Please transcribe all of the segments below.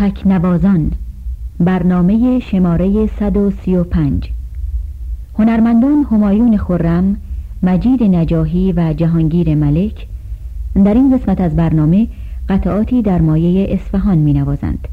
تکنوازان برنامه شماره 135 هنرمندان همایون خرم، مجید نجاهی و جهانگیر ملک در این قسمت از برنامه قطعاتی در مایه اصفهان می نوازند.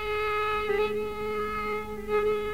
Thank you.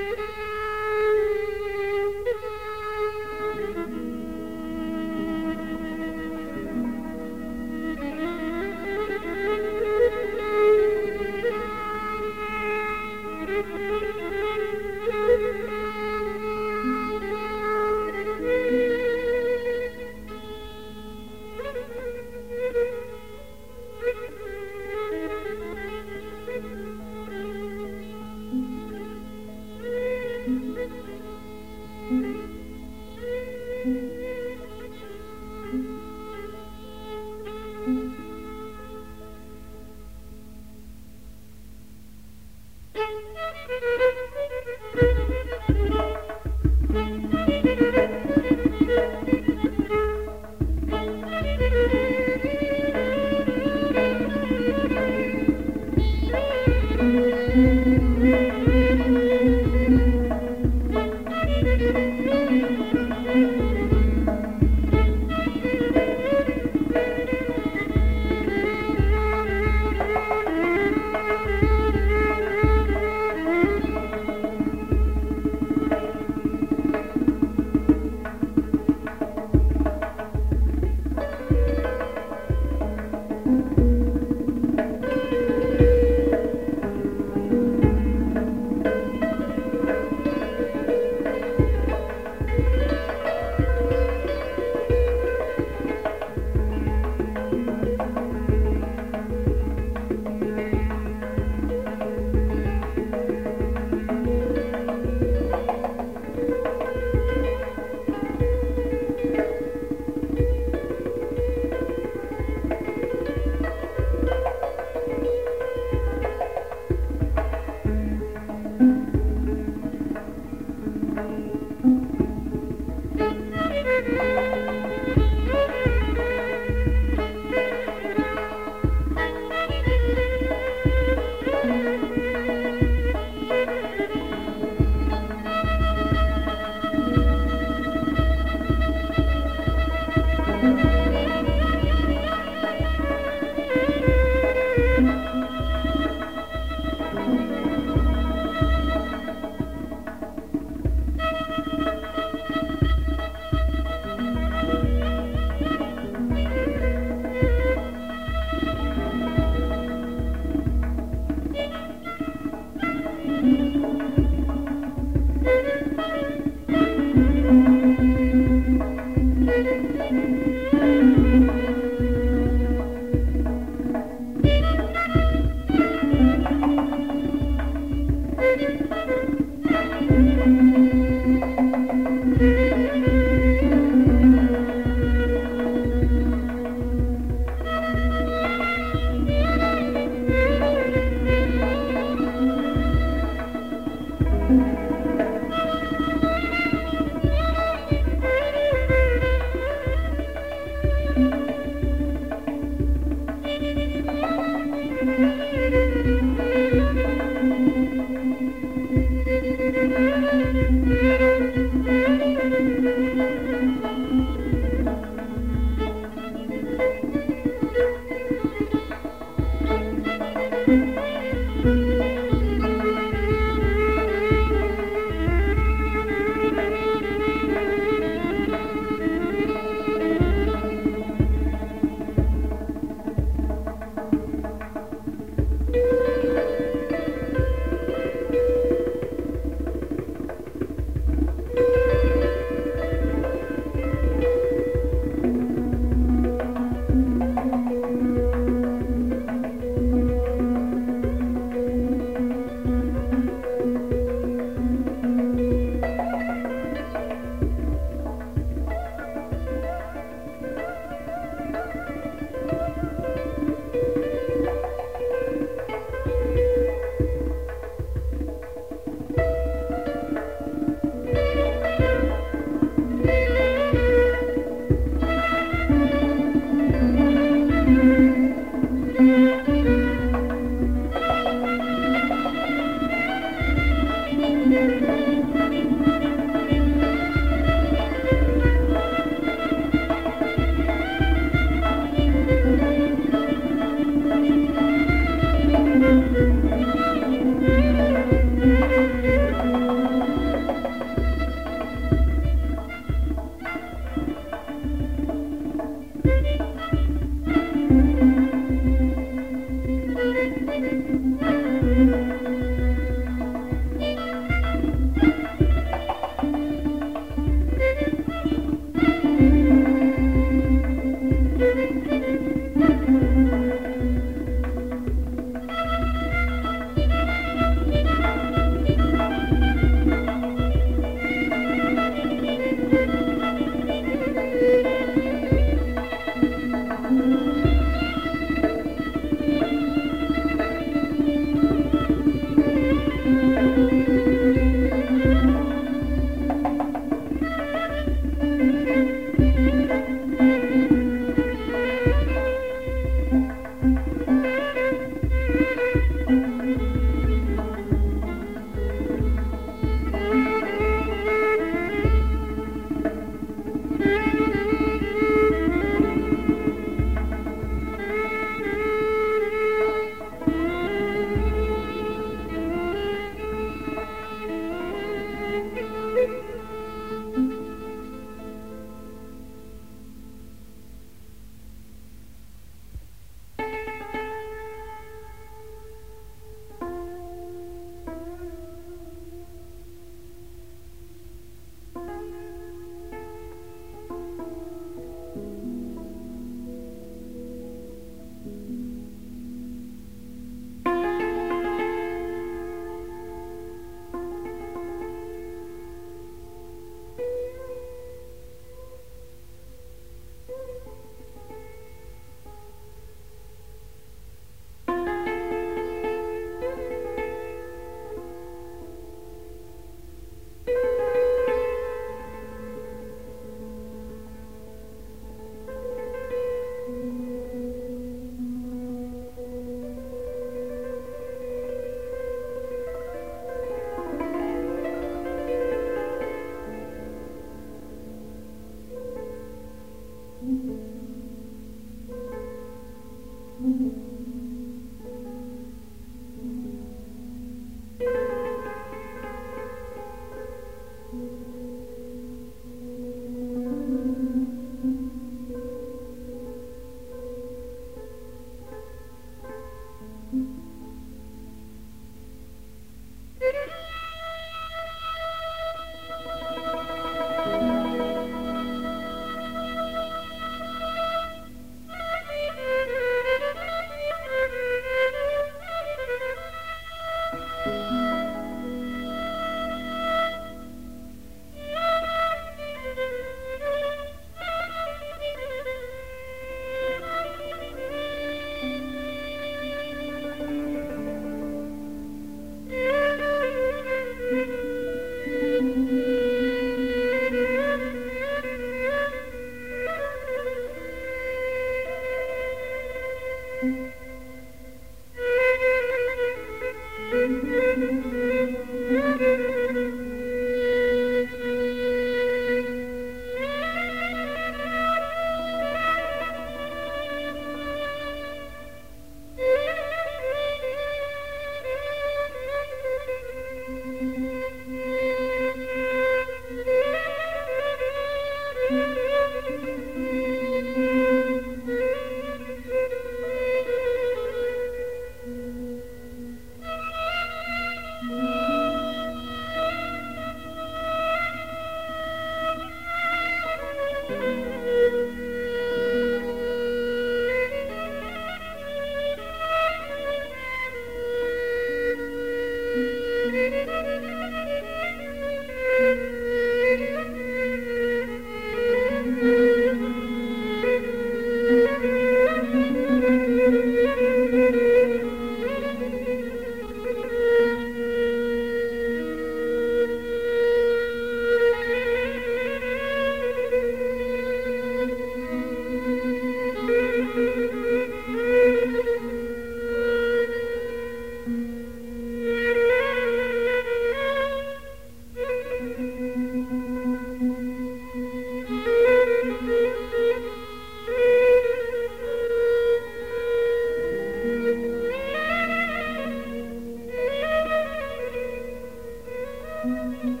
Música